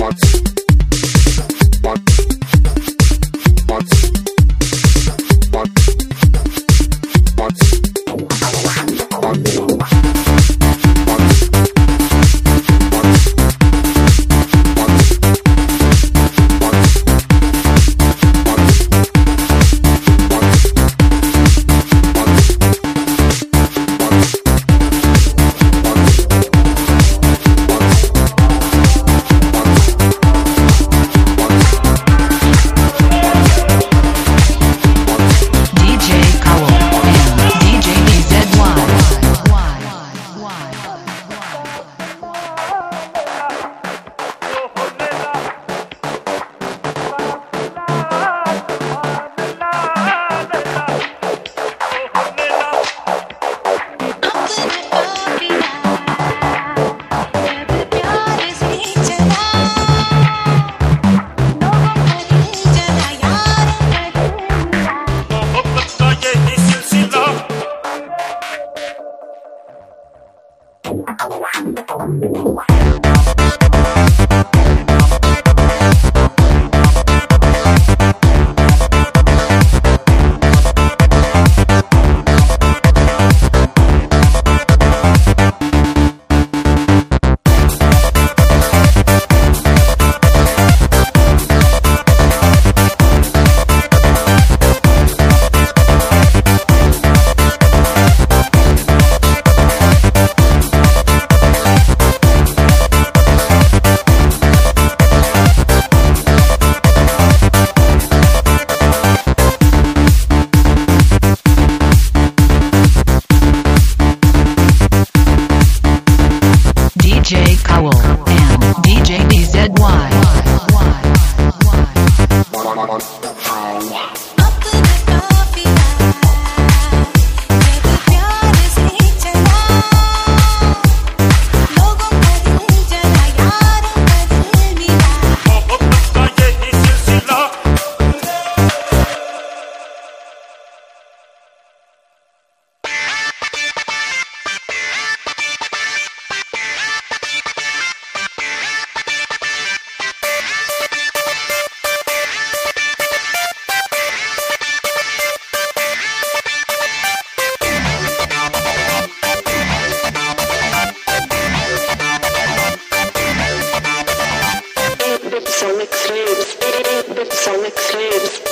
DJ Sonic Slaves, Sonic Slaves.